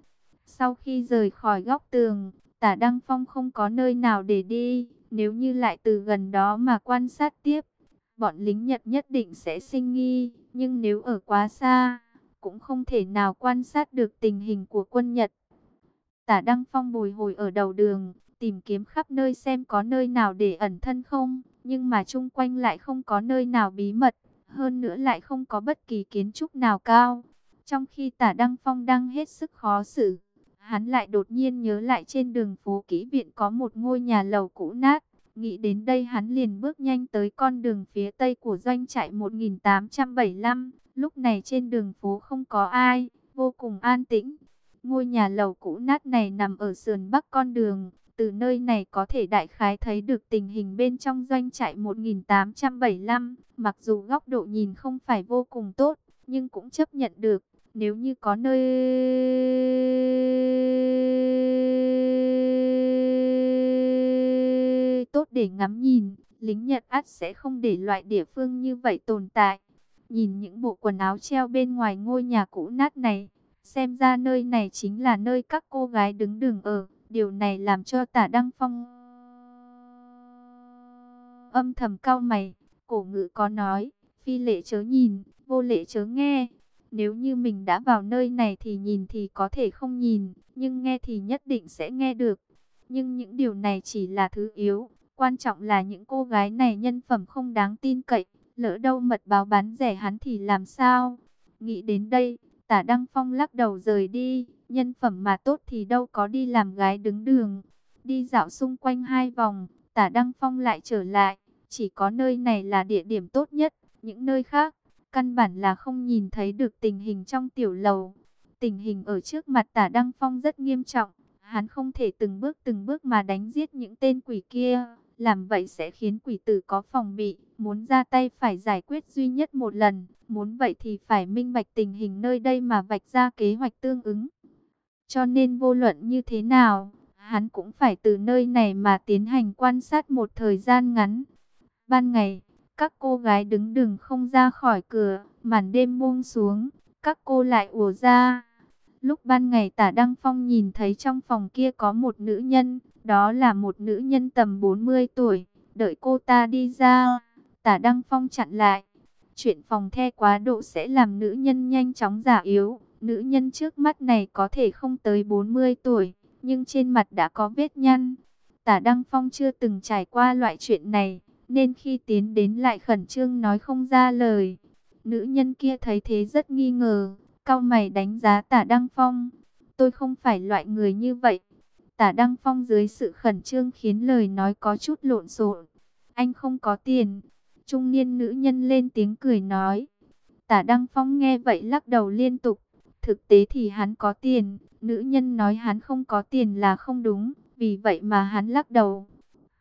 Sau khi rời khỏi góc tường, tả Đăng Phong không có nơi nào để đi, nếu như lại từ gần đó mà quan sát tiếp, bọn lính Nhật nhất định sẽ sinh nghi, nhưng nếu ở quá xa, cũng không thể nào quan sát được tình hình của quân Nhật. Tả Đăng Phong bồi hồi ở đầu đường, tìm kiếm khắp nơi xem có nơi nào để ẩn thân không, nhưng mà chung quanh lại không có nơi nào bí mật hơn nữa lại không có bất kỳ kiến trúc nào cao. Trong khi tả Đăng Phong đang hết sức khó xử, hắn lại đột nhiên nhớ lại trên đường phố kỹ viện có một ngôi nhà lầu cũ nát. Nghĩ đến đây hắn liền bước nhanh tới con đường phía tây của doanh trại 1875. Lúc này trên đường phố không có ai, vô cùng an tĩnh. Ngôi nhà lầu cũ nát này nằm ở sườn bắc con đường, từ nơi này có thể đại khái thấy được tình hình bên trong doanh trại 1875. Mặc dù góc độ nhìn không phải vô cùng tốt, nhưng cũng chấp nhận được. Nếu như có nơi tốt để ngắm nhìn, lính Nhật ắt sẽ không để loại địa phương như vậy tồn tại. Nhìn những bộ quần áo treo bên ngoài ngôi nhà cũ nát này, Xem ra nơi này chính là nơi các cô gái đứng đường ở. Điều này làm cho tả Đăng Phong âm thầm cao mày. Cổ ngữ có nói, phi lệ chớ nhìn, vô lệ chớ nghe. Nếu như mình đã vào nơi này thì nhìn thì có thể không nhìn, nhưng nghe thì nhất định sẽ nghe được. Nhưng những điều này chỉ là thứ yếu, quan trọng là những cô gái này nhân phẩm không đáng tin cậy, lỡ đâu mật báo bán rẻ hắn thì làm sao? Nghĩ đến đây, tả Đăng Phong lắc đầu rời đi, nhân phẩm mà tốt thì đâu có đi làm gái đứng đường. Đi dạo xung quanh hai vòng, tả Đăng Phong lại trở lại, chỉ có nơi này là địa điểm tốt nhất, những nơi khác, căn bản là không nhìn thấy được tình hình trong tiểu lầu. Tình hình ở trước mặt tả Đăng Phong rất nghiêm trọng, hắn không thể từng bước từng bước mà đánh giết những tên quỷ kia. Làm vậy sẽ khiến quỷ tử có phòng bị, muốn ra tay phải giải quyết duy nhất một lần, muốn vậy thì phải minh bạch tình hình nơi đây mà vạch ra kế hoạch tương ứng. Cho nên vô luận như thế nào, hắn cũng phải từ nơi này mà tiến hành quan sát một thời gian ngắn. Ban ngày, các cô gái đứng đường không ra khỏi cửa, màn đêm buông xuống, các cô lại ùa ra. Lúc ban ngày tả Đăng Phong nhìn thấy trong phòng kia có một nữ nhân, đó là một nữ nhân tầm 40 tuổi, đợi cô ta đi ra, tả Đăng Phong chặn lại. Chuyện phòng the quá độ sẽ làm nữ nhân nhanh chóng giả yếu, nữ nhân trước mắt này có thể không tới 40 tuổi, nhưng trên mặt đã có vết nhăn. Tả Đăng Phong chưa từng trải qua loại chuyện này, nên khi tiến đến lại khẩn trương nói không ra lời. Nữ nhân kia thấy thế rất nghi ngờ, cao mày đánh giá tả Đăng Phong. Tôi không phải loại người như vậy. Tả Đăng Phong dưới sự khẩn trương khiến lời nói có chút lộn xộn. Anh không có tiền. Trung niên nữ nhân lên tiếng cười nói. Tả Đăng Phong nghe vậy lắc đầu liên tục. Thực tế thì hắn có tiền. Nữ nhân nói hắn không có tiền là không đúng. Vì vậy mà hắn lắc đầu.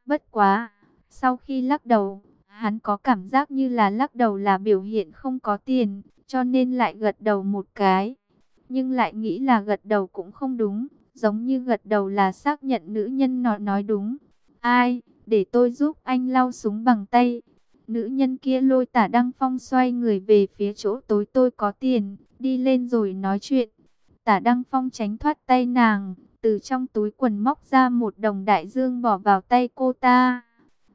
Bất quá. Sau khi lắc đầu, hắn có cảm giác như là lắc đầu là biểu hiện không có tiền. Cho nên lại gật đầu một cái. Nhưng lại nghĩ là gật đầu cũng không đúng giống như gật đầu là xác nhận nữ nhân nọ nói đúng. Ai, để tôi giúp anh lau súng bằng tay. Nữ nhân kia lôi tả Đăng Phong xoay người về phía chỗ tối tôi có tiền, đi lên rồi nói chuyện. Tả Đăng Phong tránh thoát tay nàng, từ trong túi quần móc ra một đồng đại dương bỏ vào tay cô ta.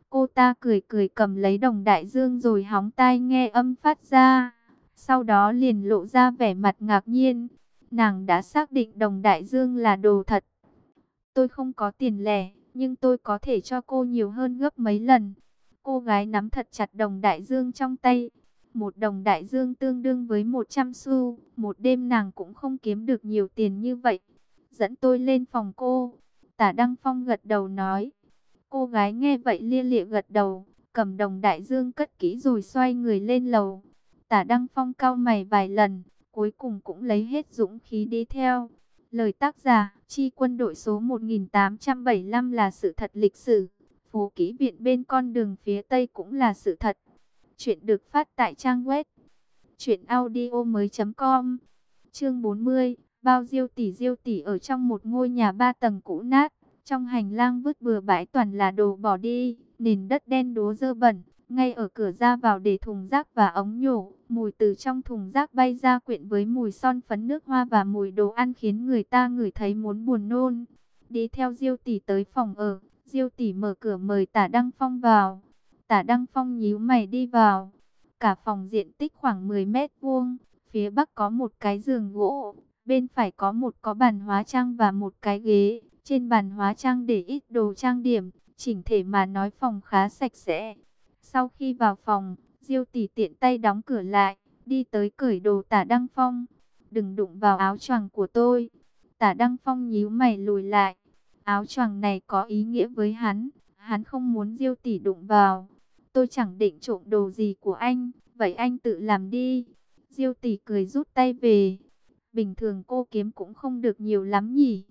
Cô ta cười cười cầm lấy đồng đại dương rồi hóng tai nghe âm phát ra. Sau đó liền lộ ra vẻ mặt ngạc nhiên. Nàng đã xác định đồng đại dương là đồ thật. Tôi không có tiền lẻ, nhưng tôi có thể cho cô nhiều hơn gấp mấy lần. Cô gái nắm thật chặt đồng đại dương trong tay. Một đồng đại dương tương đương với 100 xu. Một đêm nàng cũng không kiếm được nhiều tiền như vậy. Dẫn tôi lên phòng cô. Tả Đăng Phong gật đầu nói. Cô gái nghe vậy lia lịa gật đầu. Cầm đồng đại dương cất kỹ rồi xoay người lên lầu. Tả Đăng Phong cao mày vài lần cuối cùng cũng lấy hết dũng khí đi theo. Lời tác giả, chi quân đội số 1875 là sự thật lịch sử phú ký viện bên con đường phía Tây cũng là sự thật. Chuyện được phát tại trang web chuyểnaudio.com Chương 40, bao diêu tỷ diêu tỷ ở trong một ngôi nhà ba tầng cũ nát, trong hành lang vứt bừa bãi toàn là đồ bỏ đi, nền đất đen đúa dơ bẩn, ngay ở cửa ra vào để thùng rác và ống nhổ, mùi từ trong thùng rác bay ra quyện với mùi son phấn nước hoa và mùi đồ ăn khiến người ta ngửi thấy muốn buồn nôn. Đi theo Diêu tỷ tới phòng ở, Diêu tỷ mở cửa mời Tả Đăng Phong vào. Tả Đăng Phong nhíu mày đi vào. Cả phòng diện tích khoảng 10 mét vuông, phía bắc có một cái giường gỗ, bên phải có một có bàn hóa trang và một cái ghế. Trên bàn hóa trang để ít đồ trang điểm, chỉnh thể mà nói phòng khá sạch sẽ. Sau khi vào phòng, Diêu tỷ tiện tay đóng cửa lại, đi tới cởi đồ tả Đăng Phong. Đừng đụng vào áo choàng của tôi. Tả Đăng Phong nhíu mày lùi lại. Áo choàng này có ý nghĩa với hắn. Hắn không muốn Diêu tỷ đụng vào. Tôi chẳng định trộm đồ gì của anh. Vậy anh tự làm đi. Diêu tỷ cười rút tay về. Bình thường cô kiếm cũng không được nhiều lắm nhỉ.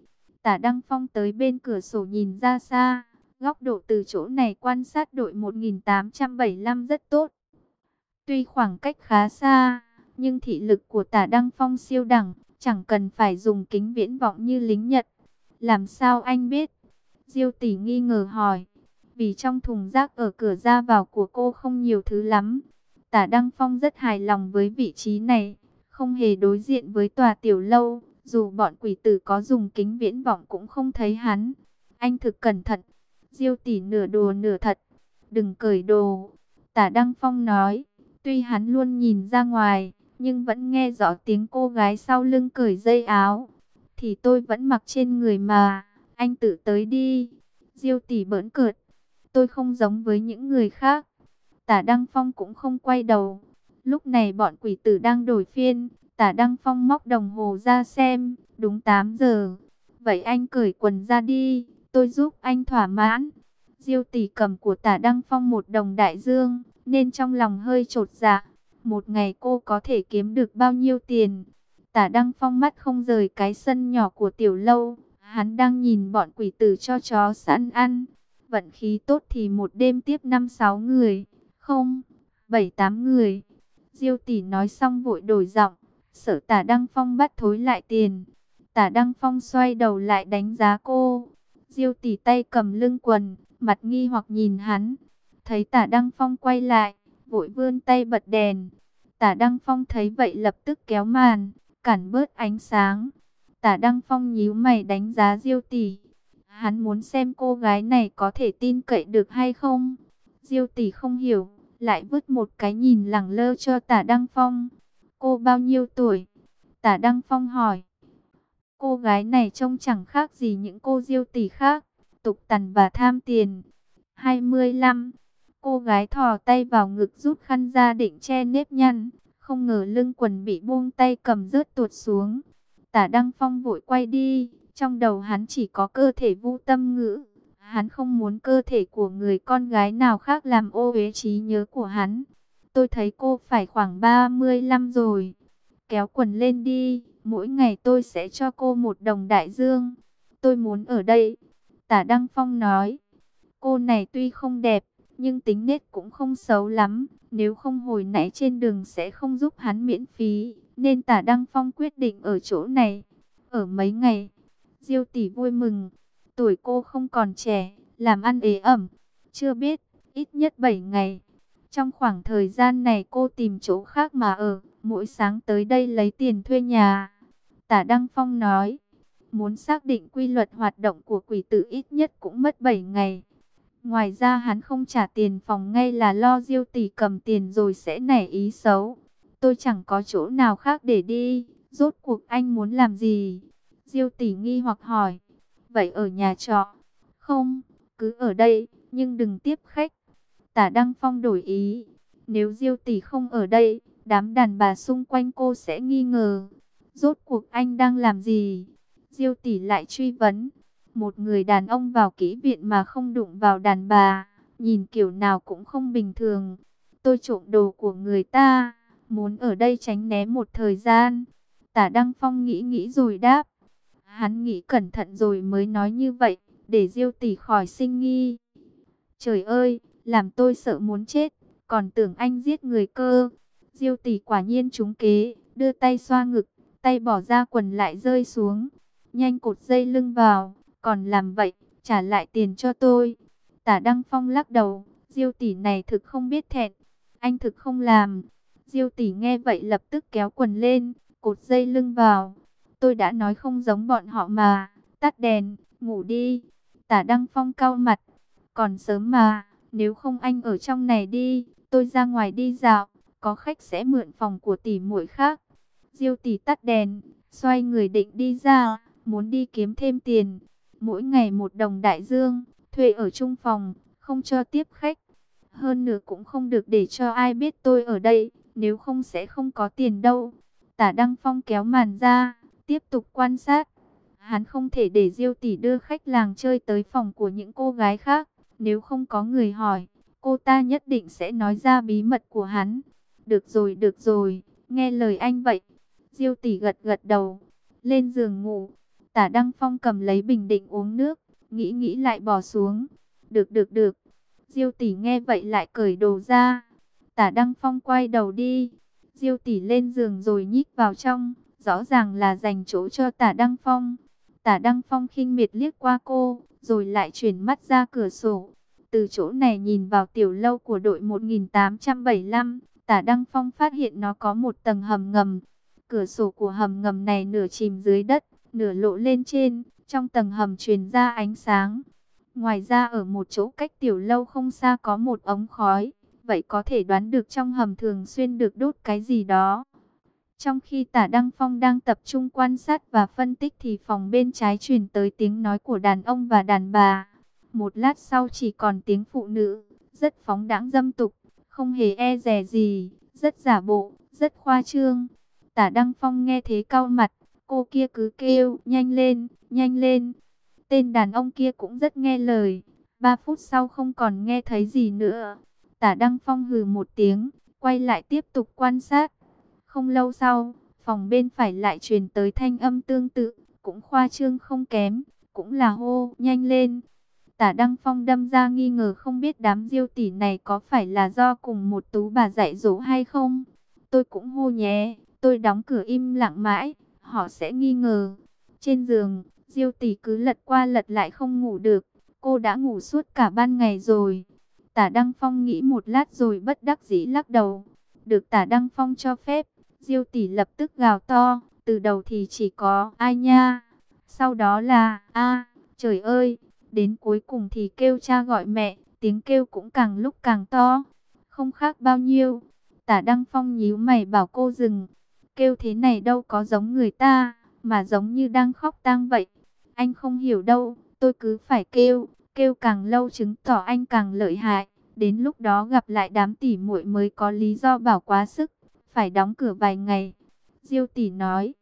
Tả Đăng Phong tới bên cửa sổ nhìn ra xa. Góc độ từ chỗ này quan sát đội 1875 rất tốt. Tuy khoảng cách khá xa, nhưng thị lực của tả Đăng Phong siêu đẳng, chẳng cần phải dùng kính viễn vọng như lính Nhật. Làm sao anh biết? Diêu tỷ nghi ngờ hỏi. Vì trong thùng rác ở cửa ra vào của cô không nhiều thứ lắm. Tả Đăng Phong rất hài lòng với vị trí này. Không hề đối diện với tòa tiểu lâu. Dù bọn quỷ tử có dùng kính viễn vọng cũng không thấy hắn. Anh thực cẩn thận. Diêu tỷ nửa đùa nửa thật. Đừng cởi đồ. Tả Đăng Phong nói. Tuy hắn luôn nhìn ra ngoài, nhưng vẫn nghe rõ tiếng cô gái sau lưng cởi dây áo. Thì tôi vẫn mặc trên người mà. Anh tự tới đi. Diêu tỷ bỡn cợt. Tôi không giống với những người khác. Tả Đăng Phong cũng không quay đầu. Lúc này bọn quỷ tử đang đổi phiên. Tả Đăng Phong móc đồng hồ ra xem. Đúng 8 giờ. Vậy anh cởi quần ra đi. Tôi giúp anh thỏa mãn. Diêu tỷ cầm của tả Đăng Phong một đồng đại dương. Nên trong lòng hơi trột dạ. Một ngày cô có thể kiếm được bao nhiêu tiền? Tả Đăng Phong mắt không rời cái sân nhỏ của tiểu lâu. Hắn đang nhìn bọn quỷ tử cho chó sẵn ăn. Vận khí tốt thì một đêm tiếp 5-6 người. Không, 7-8 người. Diêu tỷ nói xong vội đổi giọng. Sở tả Đăng Phong bắt thối lại tiền. Tả Đăng Phong xoay đầu lại đánh giá cô. Diêu tỷ tay cầm lưng quần, mặt nghi hoặc nhìn hắn. Thấy tả Đăng Phong quay lại, vội vươn tay bật đèn. Tả Đăng Phong thấy vậy lập tức kéo màn, cản bớt ánh sáng. Tả Đăng Phong nhíu mày đánh giá Diêu tỷ. Hắn muốn xem cô gái này có thể tin cậy được hay không. Diêu tỷ không hiểu, lại vứt một cái nhìn lẳng lơ cho Tả Đăng Phong. Cô bao nhiêu tuổi? Tả Đăng Phong hỏi. Cô gái này trông chẳng khác gì những cô Diêu tỷ khác, tục tằn và tham tiền. 25. Cô gái thò tay vào ngực rút khăn ra định che nếp nhăn, không ngờ lưng quần bị buông tay cầm rớt tuột xuống. Tả Đăng Phong vội quay đi, trong đầu hắn chỉ có cơ thể vu tâm ngữ. Hắn không muốn cơ thể của người con gái nào khác làm ô uế trí nhớ của hắn. Tôi thấy cô phải khoảng 35 rồi. Kéo quần lên đi, mỗi ngày tôi sẽ cho cô một đồng đại dương. Tôi muốn ở đây. Tả Đăng Phong nói, cô này tuy không đẹp, nhưng tính nết cũng không xấu lắm. Nếu không hồi nãy trên đường sẽ không giúp hắn miễn phí, nên tả Đăng Phong quyết định ở chỗ này. Ở mấy ngày, Diêu tỷ vui mừng, tuổi cô không còn trẻ, làm ăn ế ẩm, chưa biết, ít nhất 7 ngày. Trong khoảng thời gian này cô tìm chỗ khác mà ở, mỗi sáng tới đây lấy tiền thuê nhà. Tả Đăng Phong nói, muốn xác định quy luật hoạt động của quỷ tử ít nhất cũng mất 7 ngày. Ngoài ra hắn không trả tiền phòng ngay là lo diêu tỷ cầm tiền rồi sẽ nảy ý xấu. Tôi chẳng có chỗ nào khác để đi, rốt cuộc anh muốn làm gì? Diêu tỷ nghi hoặc hỏi, vậy ở nhà trọ? Không, cứ ở đây, nhưng đừng tiếp khách. Tả Đăng Phong đổi ý, nếu Diêu tỷ không ở đây, đám đàn bà xung quanh cô sẽ nghi ngờ. Rốt cuộc anh đang làm gì? Diêu tỷ lại truy vấn. Một người đàn ông vào kỹ viện mà không đụng vào đàn bà, nhìn kiểu nào cũng không bình thường. Tôi trộm đồ của người ta, muốn ở đây tránh né một thời gian. Tả Đăng Phong nghĩ nghĩ rồi đáp. Hắn nghĩ cẩn thận rồi mới nói như vậy, để Diêu tỷ khỏi sinh nghi. Trời ơi, làm tôi sợ muốn chết, còn tưởng anh giết người cơ. Diêu tỷ quả nhiên trúng kế, đưa tay xoa ngực, tay bỏ ra quần lại rơi xuống. Nhanh cột dây lưng vào, còn làm vậy, trả lại tiền cho tôi. Tả Đăng Phong lắc đầu, Diêu tỷ này thực không biết thẹn, anh thực không làm. Diêu tỷ nghe vậy lập tức kéo quần lên, cột dây lưng vào. Tôi đã nói không giống bọn họ mà, tắt đèn, ngủ đi. Tả Đăng Phong cau mặt, còn sớm mà, nếu không anh ở trong này đi, tôi ra ngoài đi dạo, có khách sẽ mượn phòng của tỷ muội khác. Diêu tỷ tắt đèn, xoay người định đi ra, muốn đi kiếm thêm tiền. Mỗi ngày một đồng đại dương, thuê ở chung phòng, không cho tiếp khách. Hơn nữa cũng không được để cho ai biết tôi ở đây, nếu không sẽ không có tiền đâu. Tả Đăng Phong kéo màn ra, tiếp tục quan sát. Hắn không thể để Diêu tỷ đưa khách làng chơi tới phòng của những cô gái khác, nếu không có người hỏi, cô ta nhất định sẽ nói ra bí mật của hắn. Được rồi, được rồi, nghe lời anh vậy. Diêu tỷ gật gật đầu, lên giường ngủ. Tả Đăng Phong cầm lấy bình định uống nước, nghĩ nghĩ lại bỏ xuống. Được được được. Diêu tỷ nghe vậy lại cởi đồ ra. Tả Đăng Phong quay đầu đi. Diêu tỷ lên giường rồi nhích vào trong, rõ ràng là dành chỗ cho Tả Đăng Phong. Tả Đăng Phong khinh miệt liếc qua cô, rồi lại chuyển mắt ra cửa sổ. Từ chỗ này nhìn vào tiểu lâu của đội 1875, Tả Đăng Phong phát hiện nó có một tầng hầm ngầm. Cửa sổ của hầm ngầm này nửa chìm dưới đất, nửa lộ lên trên, trong tầng hầm truyền ra ánh sáng. Ngoài ra ở một chỗ cách tiểu lâu không xa có một ống khói, vậy có thể đoán được trong hầm thường xuyên được đốt cái gì đó. Trong khi tả Đăng Phong đang tập trung quan sát và phân tích thì phòng bên trái truyền tới tiếng nói của đàn ông và đàn bà. Một lát sau chỉ còn tiếng phụ nữ, rất phóng đãng dâm tục, không hề e rè gì, rất giả bộ, rất khoa trương. Tả Đăng Phong nghe thế cau mặt, cô kia cứ kêu, nhanh lên, nhanh lên. Tên đàn ông kia cũng rất nghe lời, ba phút sau không còn nghe thấy gì nữa. Tả Đăng Phong hừ một tiếng, quay lại tiếp tục quan sát. Không lâu sau, phòng bên phải lại truyền tới thanh âm tương tự, cũng khoa trương không kém, cũng là hô, nhanh lên. Tả Đăng Phong đâm ra nghi ngờ không biết đám diêu tỷ này có phải là do cùng một tú bà dạy dỗ hay không. Tôi cũng hô nhé, tôi đóng cửa im lặng mãi, họ sẽ nghi ngờ. Trên giường, diêu tỷ cứ lật qua lật lại không ngủ được, cô đã ngủ suốt cả ban ngày rồi. Tả Đăng Phong nghĩ một lát rồi bất đắc dĩ lắc đầu. Được Tả Đăng Phong cho phép, Diêu tỷ lập tức gào to, từ đầu thì chỉ có ai nha. Sau đó là a, trời ơi, đến cuối cùng thì kêu cha gọi mẹ, tiếng kêu cũng càng lúc càng to. Không khác bao nhiêu. Tả Đăng Phong nhíu mày bảo cô dừng. Kêu thế này đâu có giống người ta, mà giống như đang khóc tang vậy. Anh không hiểu đâu, tôi cứ phải kêu, kêu càng lâu chứng tỏ anh càng lợi hại. Đến lúc đó gặp lại đám tỉ muội mới có lý do bảo quá sức phải đóng cửa vài ngày. Diêu tỷ nói,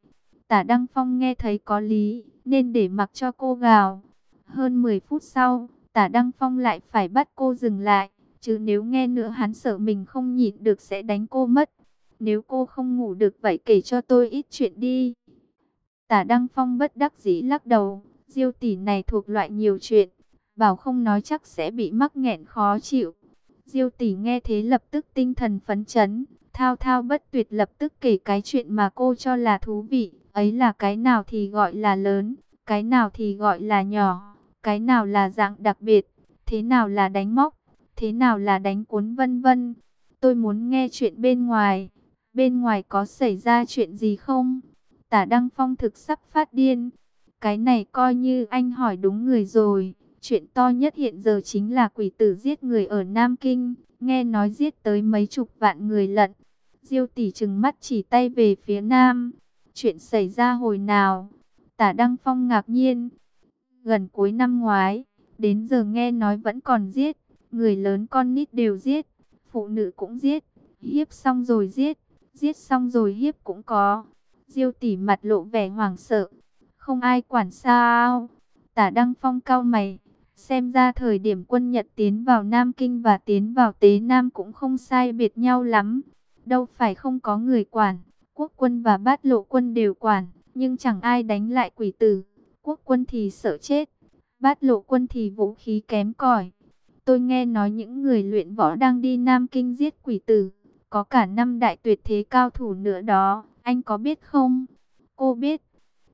tả Đăng Phong nghe thấy có lý, nên để mặc cho cô gào. Hơn 10 phút sau, tả Đăng Phong lại phải bắt cô dừng lại, chứ nếu nghe nữa hắn sợ mình không nhịn được sẽ đánh cô mất. Nếu cô không ngủ được vậy kể cho tôi ít chuyện đi. Tả Đăng Phong bất đắc dĩ lắc đầu, diêu tỷ này thuộc loại nhiều chuyện, bảo không nói chắc sẽ bị mắc nghẹn khó chịu. Diêu tỷ nghe thế lập tức tinh thần phấn chấn, Thao thao bất tuyệt lập tức kể cái chuyện mà cô cho là thú vị. Ấy là cái nào thì gọi là lớn, cái nào thì gọi là nhỏ, cái nào là dạng đặc biệt, thế nào là đánh móc, thế nào là đánh cuốn vân vân. Tôi muốn nghe chuyện bên ngoài. Bên ngoài có xảy ra chuyện gì không? Tả Đăng Phong thực sắp phát điên. Cái này coi như anh hỏi đúng người rồi. Chuyện to nhất hiện giờ chính là quỷ tử giết người ở Nam Kinh. Nghe nói giết tới mấy chục vạn người lận. Diêu tỷ trừng mắt chỉ tay về phía nam. Chuyện xảy ra hồi nào? Tả Đăng Phong ngạc nhiên. Gần cuối năm ngoái, đến giờ nghe nói vẫn còn giết. Người lớn con nít đều giết. Phụ nữ cũng giết. Hiếp xong rồi giết. Giết xong rồi hiếp cũng có. Diêu tỷ mặt lộ vẻ hoảng sợ. Không ai quản sao. Tả Đăng Phong cao mày. Xem ra thời điểm quân Nhật tiến vào Nam Kinh và tiến vào Tế Nam cũng không sai biệt nhau lắm. Đâu phải không có người quản, quốc quân và bát lộ quân đều quản, nhưng chẳng ai đánh lại quỷ tử. Quốc quân thì sợ chết, bát lộ quân thì vũ khí kém cỏi. Tôi nghe nói những người luyện võ đang đi Nam Kinh giết quỷ tử, có cả năm đại tuyệt thế cao thủ nữa đó, anh có biết không? Cô biết.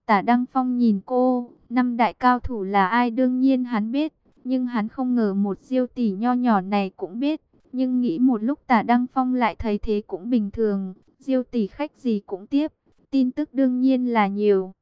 Tả Đăng Phong nhìn cô, năm đại cao thủ là ai đương nhiên hắn biết, nhưng hắn không ngờ một diêu tỷ nho nhỏ này cũng biết. Nhưng nghĩ một lúc tả Đăng Phong lại thấy thế cũng bình thường, diêu tỷ khách gì cũng tiếp, tin tức đương nhiên là nhiều.